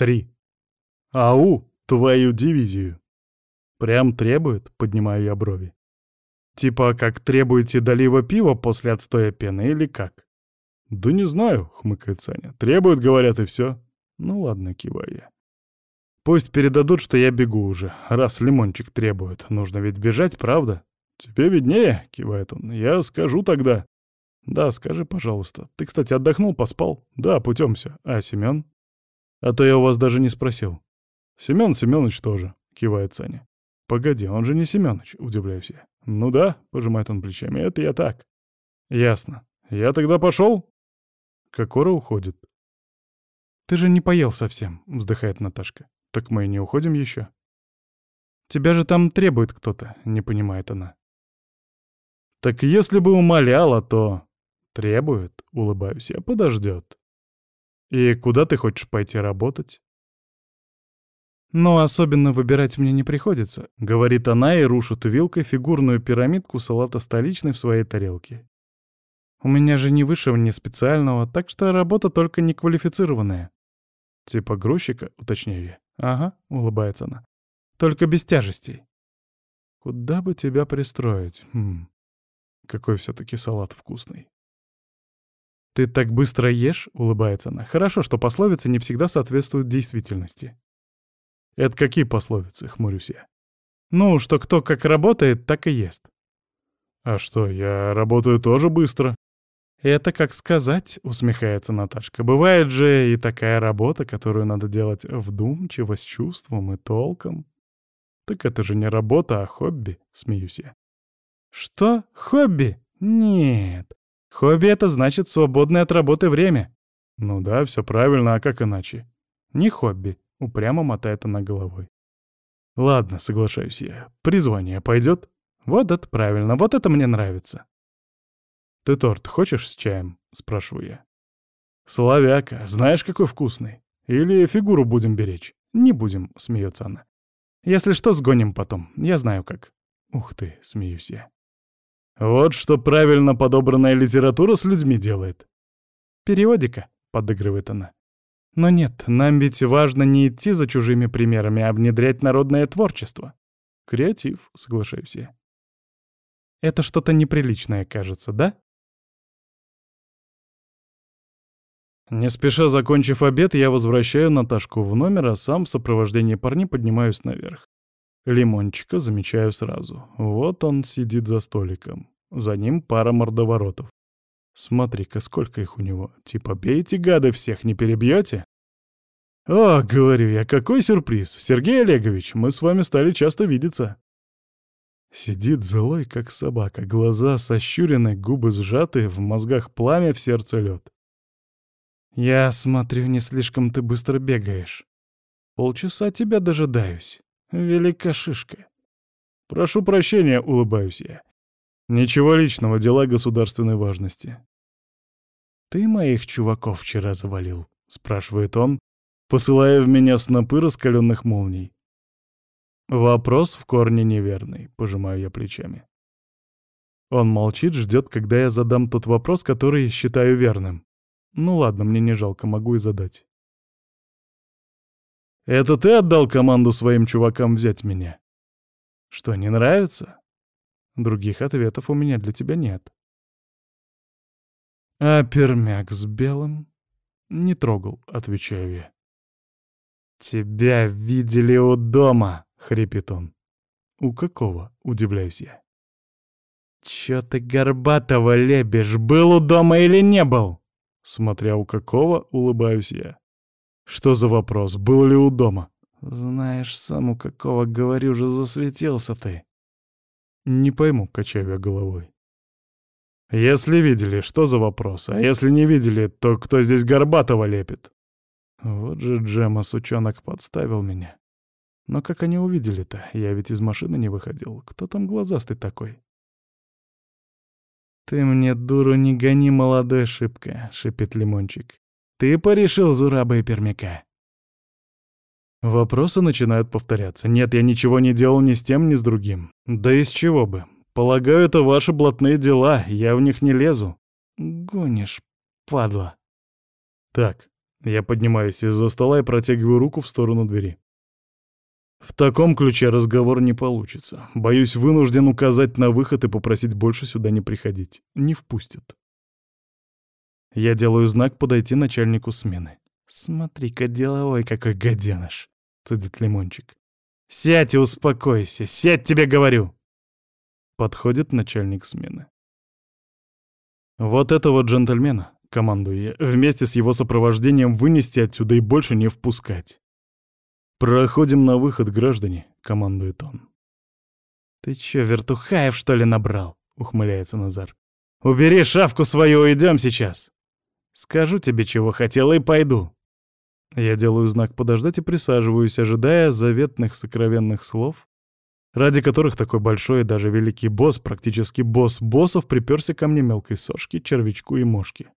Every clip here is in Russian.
Три. Ау, твою дивизию. Прям требует, поднимаю я брови. Типа, как требуете долива пива после отстоя пены или как? Да не знаю, хмыкает Саня. Требуют, говорят, и все. Ну ладно, киваю я. Пусть передадут, что я бегу уже, раз лимончик требует. Нужно ведь бежать, правда? Тебе виднее, кивает он. Я скажу тогда. Да, скажи, пожалуйста. Ты, кстати, отдохнул, поспал? Да, путем все. А Семен? А то я у вас даже не спросил. Семен Семенович тоже, кивает Саня. Погоди, он же не Семенович, удивляюсь я. Ну да, пожимает он плечами, это я так. Ясно. Я тогда пошел? Кокора уходит. Ты же не поел совсем, вздыхает Наташка. Так мы и не уходим еще. Тебя же там требует кто-то, не понимает она. Так если бы умоляла, то... Требует, улыбаюсь я, подождет. И куда ты хочешь пойти работать? «Но особенно выбирать мне не приходится», — говорит она и рушит вилкой фигурную пирамидку салата столичной в своей тарелке. «У меня же ни высшего, ни специального, так что работа только неквалифицированная». «Типа грузчика?» — уточняю я. «Ага», — улыбается она. «Только без тяжестей». «Куда бы тебя пристроить? Хм. Какой все таки салат вкусный». «Ты так быстро ешь?» — улыбается она. «Хорошо, что пословицы не всегда соответствуют действительности». «Это какие пословицы?» — хмурюсь я. «Ну, что кто как работает, так и ест». «А что, я работаю тоже быстро?» «Это как сказать», — усмехается Наташка. «Бывает же и такая работа, которую надо делать вдумчиво, с чувством и толком». «Так это же не работа, а хобби», — смеюсь я. «Что? Хобби? Нет. Хобби — это значит свободное от работы время». «Ну да, все правильно, а как иначе?» «Не хобби», — упрямо мотает она головой. «Ладно, соглашаюсь я. Призвание пойдет?» «Вот это правильно, вот это мне нравится». «Ты торт хочешь с чаем?» — спрашиваю я. «Славяка, знаешь, какой вкусный? Или фигуру будем беречь?» «Не будем», — смеется она. «Если что, сгоним потом, я знаю как». «Ух ты», — смеюсь я. «Вот что правильно подобранная литература с людьми делает». «Периодика», — подыгрывает она. «Но нет, нам ведь важно не идти за чужими примерами, а внедрять народное творчество». «Креатив», — соглашаюсь я. «Это что-то неприличное, кажется, да?» Не спеша закончив обед, я возвращаю Наташку в номер, а сам в сопровождении парней поднимаюсь наверх. Лимончика замечаю сразу. Вот он сидит за столиком. За ним пара мордоворотов. Смотри-ка, сколько их у него. Типа, бейте, гады, всех не перебьете? О, говорю я, какой сюрприз. Сергей Олегович, мы с вами стали часто видеться. Сидит злой, как собака, глаза сощурены, губы сжаты, в мозгах пламя, в сердце лед. «Я смотрю, не слишком ты быстро бегаешь. Полчаса тебя дожидаюсь. Велика шишка». «Прошу прощения», — улыбаюсь я. «Ничего личного, дела государственной важности». «Ты моих чуваков вчера завалил?» — спрашивает он, посылая в меня снопы раскаленных молний. Вопрос в корне неверный, пожимаю я плечами. Он молчит, ждет, когда я задам тот вопрос, который считаю верным. Ну ладно, мне не жалко, могу и задать. «Это ты отдал команду своим чувакам взять меня?» «Что, не нравится?» Других ответов у меня для тебя нет. «А пермяк с белым?» «Не трогал», — отвечаю я. «Тебя видели у дома», — хрипит он. «У какого?» — удивляюсь я. «Чё ты горбатого лебешь, был у дома или не был?» Смотря у какого, улыбаюсь я. Что за вопрос, был ли у дома? Знаешь, сам у какого, говорю же, засветился ты. Не пойму, качаю я головой. Если видели, что за вопрос? А если не видели, то кто здесь Горбатого лепит? Вот же Джема, сучонок, подставил меня. Но как они увидели-то? Я ведь из машины не выходил. Кто там глазастый такой? «Ты мне, дуру, не гони, молодой шибко», — шипит Лимончик. «Ты порешил Зураба и Пермяка». Вопросы начинают повторяться. Нет, я ничего не делал ни с тем, ни с другим. Да из чего бы? Полагаю, это ваши блатные дела, я в них не лезу. Гонишь, падла. Так, Я поднимаюсь из-за стола и протягиваю руку в сторону двери. В таком ключе разговор не получится. Боюсь, вынужден указать на выход и попросить больше сюда не приходить. Не впустят. Я делаю знак подойти начальнику смены. «Смотри-ка, деловой какой гаденыш!» — цедит Лимончик. «Сядь и успокойся! Сядь, тебе говорю!» Подходит начальник смены. «Вот этого джентльмена, — командую я, — вместе с его сопровождением вынести отсюда и больше не впускать. «Проходим на выход, граждане», — командует он. «Ты чё, вертухаев, что ли, набрал?» — ухмыляется Назар. «Убери шавку свою, уйдем сейчас. Скажу тебе, чего хотел, и пойду». Я делаю знак подождать и присаживаюсь, ожидая заветных сокровенных слов, ради которых такой большой и даже великий босс, практически босс боссов, приперся ко мне мелкой сошки, червячку и мошки.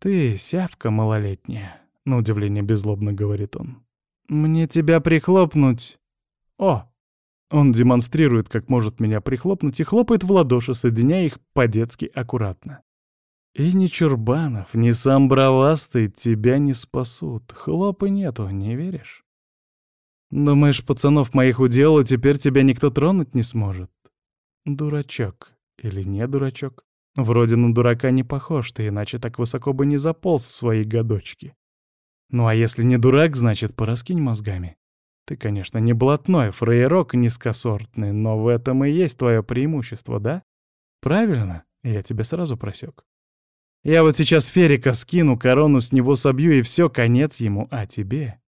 «Ты сявка малолетняя», — на удивление беззлобно говорит он. «Мне тебя прихлопнуть!» «О!» Он демонстрирует, как может меня прихлопнуть, и хлопает в ладоши, соединяя их по-детски аккуратно. И ни Чурбанов, ни сам Бравастый тебя не спасут. Хлопа нету, не веришь? Думаешь, пацанов моих удел, теперь тебя никто тронуть не сможет? Дурачок. Или не дурачок? Вроде на дурака не похож ты, иначе так высоко бы не заполз в свои годочки. Ну а если не дурак, значит, пораскинь мозгами. Ты, конечно, не блатной, фрейрок низкосортный, но в этом и есть твое преимущество, да? Правильно? Я тебя сразу просек. Я вот сейчас Ферика скину, корону с него собью, и все, конец ему. А тебе?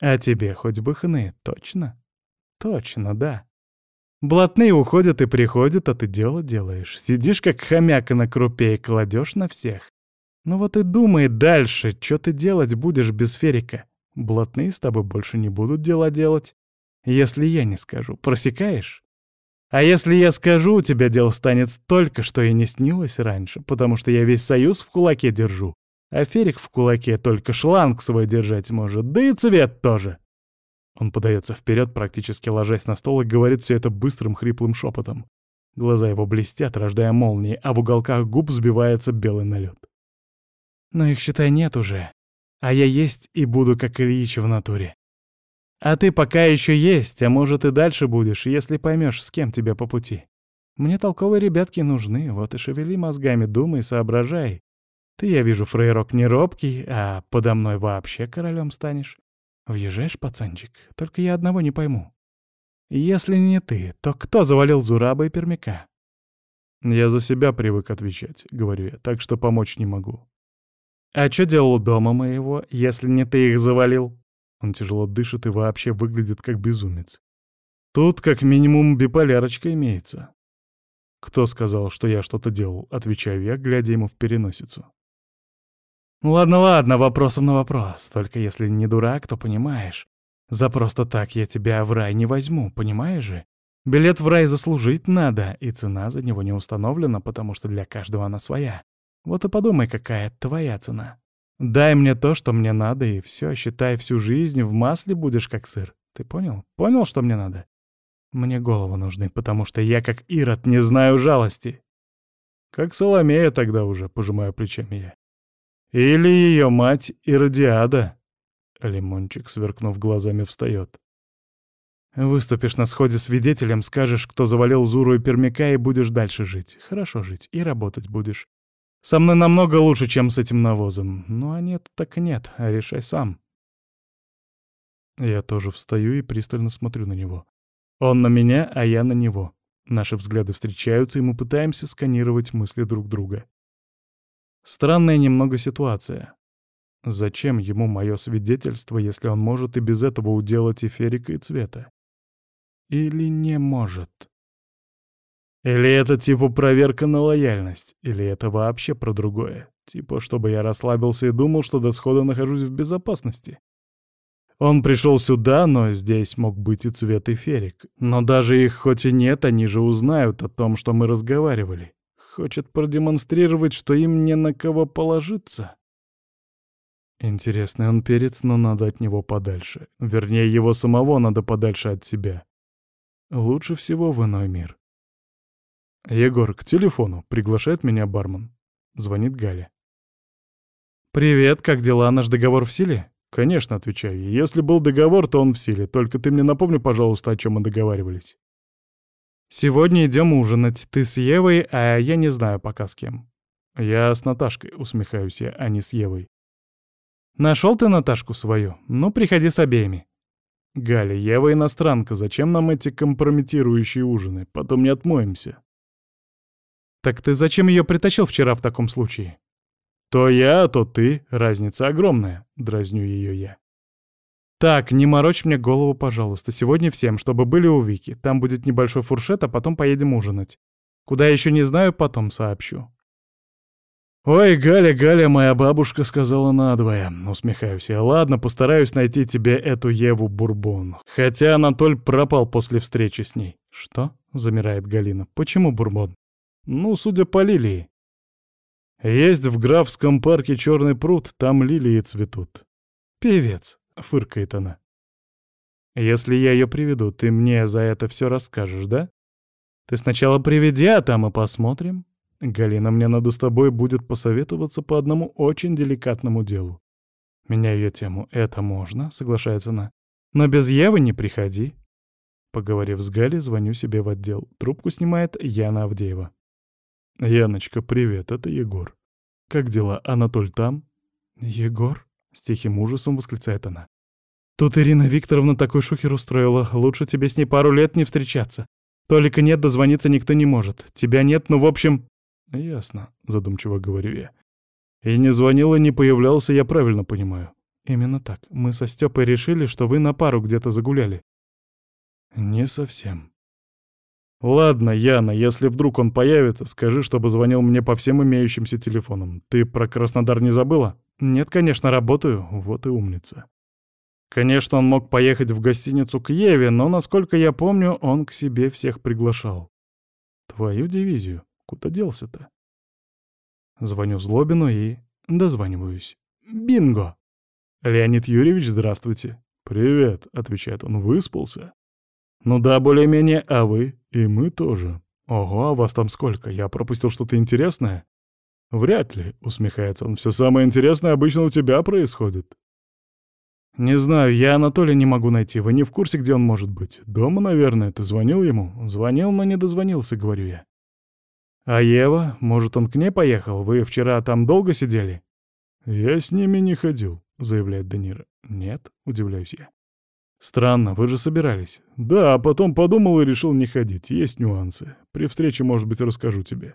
А тебе хоть бы хны, точно? Точно, да. Блатные уходят и приходят, а ты дело делаешь. Сидишь как хомяк на крупе и кладешь на всех. Ну вот и думай дальше, что ты делать будешь без Ферика. Блатные с тобой больше не будут дела делать. Если я не скажу, просекаешь? А если я скажу, у тебя дело станет столько, что и не снилось раньше, потому что я весь союз в кулаке держу. А Ферик в кулаке только шланг свой держать может, да и цвет тоже. Он подается вперед, практически ложась на стол, и говорит все это быстрым хриплым шепотом. Глаза его блестят, рождая молнии, а в уголках губ сбивается белый налет. Но их, считай, нет уже. А я есть и буду, как Ильич в натуре. А ты пока еще есть, а может и дальше будешь, если поймешь, с кем тебе по пути. Мне толковые ребятки нужны, вот и шевели мозгами, думай, соображай. Ты, я вижу, фрейрок не робкий, а подо мной вообще королем станешь. Въезжаешь, пацанчик, только я одного не пойму. Если не ты, то кто завалил Зураба и Пермяка? Я за себя привык отвечать, говорю я, так что помочь не могу. «А что делал дома моего, если не ты их завалил?» Он тяжело дышит и вообще выглядит как безумец. «Тут как минимум биполярочка имеется». «Кто сказал, что я что-то делал?» — отвечаю я, глядя ему в переносицу. «Ну ладно, ладно, вопросом на вопрос. Только если не дурак, то понимаешь. За просто так я тебя в рай не возьму, понимаешь же? Билет в рай заслужить надо, и цена за него не установлена, потому что для каждого она своя. Вот и подумай, какая твоя цена. Дай мне то, что мне надо, и все, считай, всю жизнь в масле будешь как сыр. Ты понял? Понял, что мне надо? Мне голову нужны, потому что я, как Ирод, не знаю жалости. Как Соломея тогда уже, пожимаю плечами я. Или ее мать Иродиада. Лимончик, сверкнув глазами, встает. Выступишь на сходе свидетелем, скажешь, кто завалил Зуру и Пермяка, и будешь дальше жить. Хорошо жить, и работать будешь. Со мной намного лучше, чем с этим навозом. Ну а нет, так нет, а решай сам. Я тоже встаю и пристально смотрю на него. Он на меня, а я на него. Наши взгляды встречаются, и мы пытаемся сканировать мысли друг друга. Странная немного ситуация. Зачем ему мое свидетельство, если он может и без этого уделать и Ферика, и Цвета? Или не может? Или это типа проверка на лояльность, или это вообще про другое. Типа, чтобы я расслабился и думал, что до схода нахожусь в безопасности. Он пришел сюда, но здесь мог быть и Цвет, и Ферик. Но даже их хоть и нет, они же узнают о том, что мы разговаривали. Хочет продемонстрировать, что им не на кого положиться. Интересный он перец, но надо от него подальше. Вернее, его самого надо подальше от себя. Лучше всего в иной мир. «Егор, к телефону!» — приглашает меня бармен. Звонит Галя. «Привет, как дела? Наш договор в силе?» «Конечно», — отвечаю. «Если был договор, то он в силе. Только ты мне напомни, пожалуйста, о чем мы договаривались». «Сегодня идем ужинать. Ты с Евой, а я не знаю пока с кем». «Я с Наташкой», — усмехаюсь я, а не с Евой. «Нашел ты Наташку свою? Ну, приходи с обеими». «Галя, Ева иностранка. Зачем нам эти компрометирующие ужины? Потом не отмоемся». «Так ты зачем ее притащил вчера в таком случае?» «То я, то ты. Разница огромная», — дразню ее я. «Так, не морочь мне голову, пожалуйста. Сегодня всем, чтобы были у Вики. Там будет небольшой фуршет, а потом поедем ужинать. Куда еще не знаю, потом сообщу». «Ой, Галя, Галя, моя бабушка сказала надвое», — усмехаюсь я. «Ладно, постараюсь найти тебе эту Еву Бурбон. Хотя Анатоль пропал после встречи с ней». «Что?» — замирает Галина. «Почему Бурбон?» «Ну, судя по лилии. Есть в графском парке черный пруд, там лилии цветут. Певец, фыркает она. Если я ее приведу, ты мне за это все расскажешь, да? Ты сначала приведи, а там и посмотрим. Галина, мне надо с тобой будет посоветоваться по одному очень деликатному делу. Меняю я тему. Это можно, соглашается она. Но без Евы не приходи. Поговорив с Галей, звоню себе в отдел. Трубку снимает Яна Авдеева. «Яночка, привет, это Егор. Как дела, Анатоль там?» «Егор?» — с тихим ужасом восклицает она. «Тут Ирина Викторовна такой шухер устроила. Лучше тебе с ней пару лет не встречаться. Толика нет, дозвониться никто не может. Тебя нет, ну, в общем...» «Ясно», — задумчиво говорю я. «И не звонил, и не появлялся, я правильно понимаю». «Именно так. Мы со Стёпой решили, что вы на пару где-то загуляли». «Не совсем», «Ладно, Яна, если вдруг он появится, скажи, чтобы звонил мне по всем имеющимся телефонам. Ты про Краснодар не забыла?» «Нет, конечно, работаю. Вот и умница». Конечно, он мог поехать в гостиницу к Еве, но, насколько я помню, он к себе всех приглашал. Твою дивизию. Куда делся-то? Звоню Злобину и... дозваниваюсь. Бинго! Леонид Юрьевич, здравствуйте. «Привет», — отвечает он, — «выспался?» «Ну да, более-менее, а вы?» «И мы тоже». «Ого, а вас там сколько? Я пропустил что-то интересное?» «Вряд ли», — усмехается он. «Все самое интересное обычно у тебя происходит». «Не знаю, я Анатолия не могу найти. Вы не в курсе, где он может быть? Дома, наверное. Ты звонил ему?» «Звонил, но не дозвонился», — говорю я. «А Ева? Может, он к ней поехал? Вы вчера там долго сидели?» «Я с ними не ходил», — заявляет Данира. «Нет», — удивляюсь я. «Странно, вы же собирались». «Да, а потом подумал и решил не ходить. Есть нюансы. При встрече, может быть, расскажу тебе».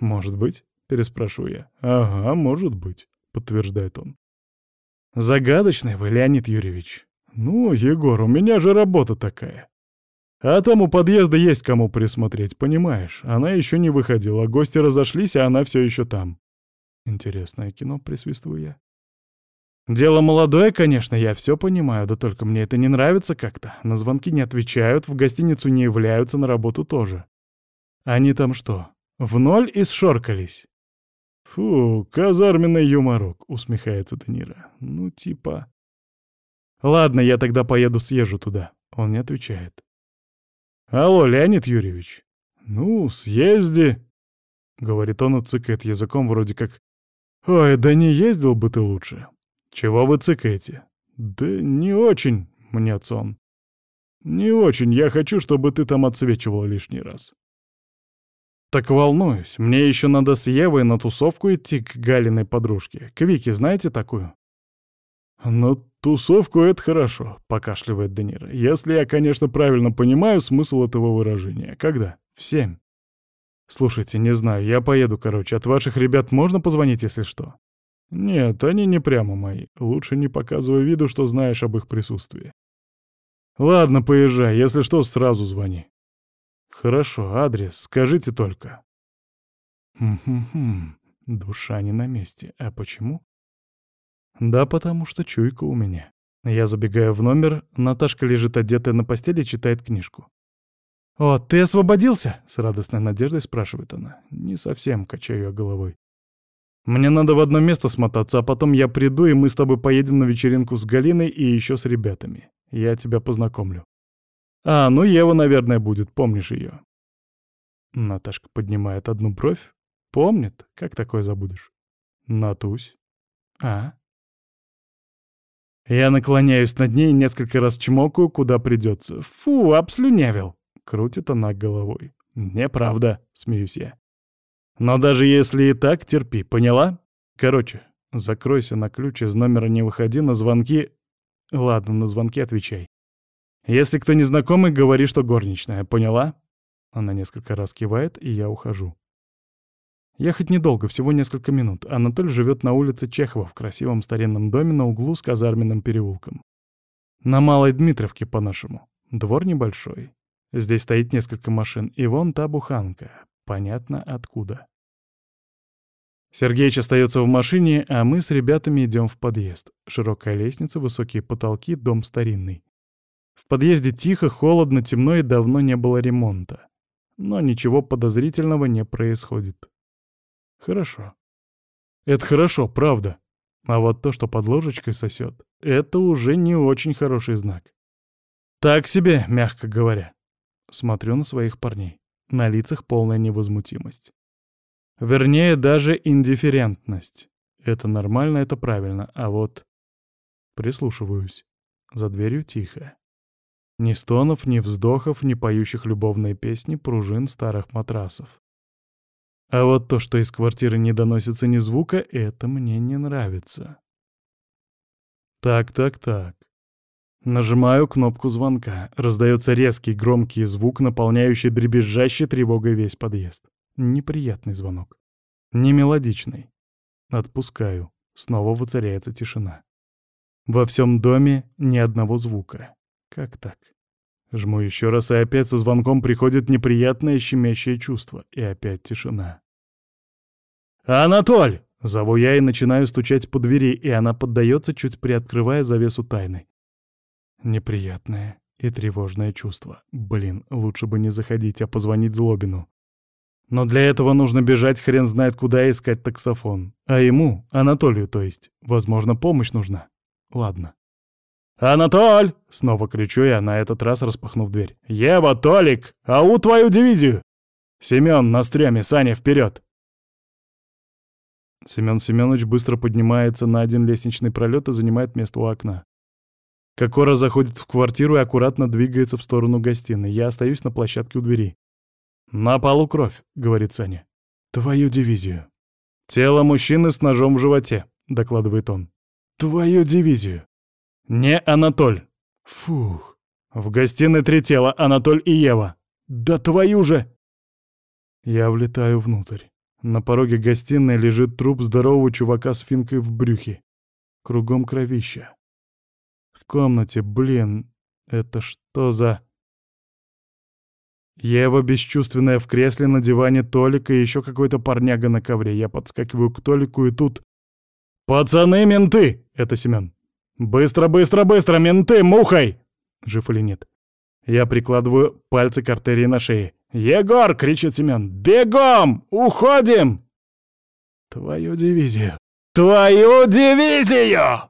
«Может быть?» — переспрашиваю я. «Ага, может быть», — подтверждает он. «Загадочный вы, Леонид Юрьевич». «Ну, Егор, у меня же работа такая. А там у подъезда есть кому присмотреть, понимаешь? Она еще не выходила, гости разошлись, а она все еще там». «Интересное кино», — присвистываю я. Дело молодое, конечно, я все понимаю, да только мне это не нравится как-то. На звонки не отвечают, в гостиницу не являются, на работу тоже. Они там что, в ноль и сшоркались? Фу, казарменный юморок, усмехается Данира. Ну, типа... Ладно, я тогда поеду съезжу туда. Он не отвечает. Алло, Леонид Юрьевич. Ну, съезди. Говорит он и цыкает языком вроде как... Ой, да не ездил бы ты лучше. «Чего вы цыкаете?» «Да не очень», — мнется он. «Не очень. Я хочу, чтобы ты там отсвечивал лишний раз». «Так волнуюсь. Мне еще надо с Евой на тусовку идти к Галиной подружке. К Вике, знаете такую?» «На тусовку — это хорошо», — покашливает Данира. «Если я, конечно, правильно понимаю смысл этого выражения. Когда? В семь». «Слушайте, не знаю, я поеду, короче. От ваших ребят можно позвонить, если что?» «Нет, они не прямо мои. Лучше не показывай виду, что знаешь об их присутствии. Ладно, поезжай. Если что, сразу звони». «Хорошо, адрес. Скажите только». «Хм-хм-хм. Душа не на месте. А почему?» «Да потому что чуйка у меня». Я забегаю в номер, Наташка лежит одетая на постели и читает книжку. «О, ты освободился?» — с радостной надеждой спрашивает она. «Не совсем», — качаю я головой. Мне надо в одно место смотаться, а потом я приду, и мы с тобой поедем на вечеринку с Галиной и еще с ребятами. Я тебя познакомлю. А, ну Ева, наверное, будет, помнишь ее? Наташка поднимает одну бровь. Помнит? Как такое забудешь? Натусь. А? Я наклоняюсь над ней несколько раз чмокаю, куда придется. Фу, обслюнявил. Крутит она головой. Неправда, смеюсь я. Но даже если и так, терпи, поняла? Короче, закройся на ключ, из номера не выходи, на звонки... Ладно, на звонки отвечай. Если кто незнакомый, говори, что горничная, поняла? Она несколько раз кивает, и я ухожу. Ехать недолго, всего несколько минут. Анатоль живет на улице Чехова в красивом старинном доме на углу с казарменным переулком. На Малой Дмитровке, по-нашему. Двор небольшой. Здесь стоит несколько машин, и вон та буханка. Понятно, откуда. Сергеич остается в машине, а мы с ребятами идем в подъезд. Широкая лестница, высокие потолки, дом старинный. В подъезде тихо, холодно, темно и давно не было ремонта. Но ничего подозрительного не происходит. Хорошо. Это хорошо, правда. А вот то, что под ложечкой сосет, это уже не очень хороший знак. Так себе, мягко говоря. Смотрю на своих парней. На лицах полная невозмутимость. Вернее, даже индифферентность. Это нормально, это правильно. А вот... Прислушиваюсь. За дверью тихо. Ни стонов, ни вздохов, ни поющих любовные песни, пружин старых матрасов. А вот то, что из квартиры не доносится ни звука, это мне не нравится. Так, так, так. Нажимаю кнопку звонка. Раздается резкий громкий звук, наполняющий дребезжащей тревогой весь подъезд. Неприятный звонок. Не мелодичный. Отпускаю. Снова воцаряется тишина. Во всем доме ни одного звука. Как так? Жму еще раз, и опять со звонком приходит неприятное щемящее чувство. И опять тишина. «Анатоль!» — зову я и начинаю стучать по двери, и она поддается, чуть приоткрывая завесу тайны. Неприятное и тревожное чувство. Блин, лучше бы не заходить, а позвонить Злобину. Но для этого нужно бежать хрен знает куда искать таксофон. А ему, Анатолию то есть, возможно, помощь нужна. Ладно. «Анатоль!» — снова кричу я, на этот раз распахнув дверь. «Ева, Толик! Ау твою дивизию!» «Семён, на стреме, Саня, вперед! Семён Семёныч быстро поднимается на один лестничный пролет и занимает место у окна. Кокора заходит в квартиру и аккуратно двигается в сторону гостиной. Я остаюсь на площадке у двери. «На полу кровь», — говорит Саня. «Твою дивизию». «Тело мужчины с ножом в животе», — докладывает он. «Твою дивизию». «Не Анатоль». «Фух». «В гостиной три тела, Анатоль и Ева». «Да твою же!» Я влетаю внутрь. На пороге гостиной лежит труп здорового чувака с финкой в брюхе. Кругом кровища. Комнате, блин, это что за... Ева бесчувственная в кресле на диване Толика и еще какой-то парняга на ковре. Я подскакиваю к Толику и тут... «Пацаны, менты!» — это Семен. «Быстро, быстро, быстро, менты, мухой!» Жив или нет? Я прикладываю пальцы к артерии на шее. «Егор!» — кричит Семен. «Бегом! Уходим!» «Твою дивизию! Твою дивизию!»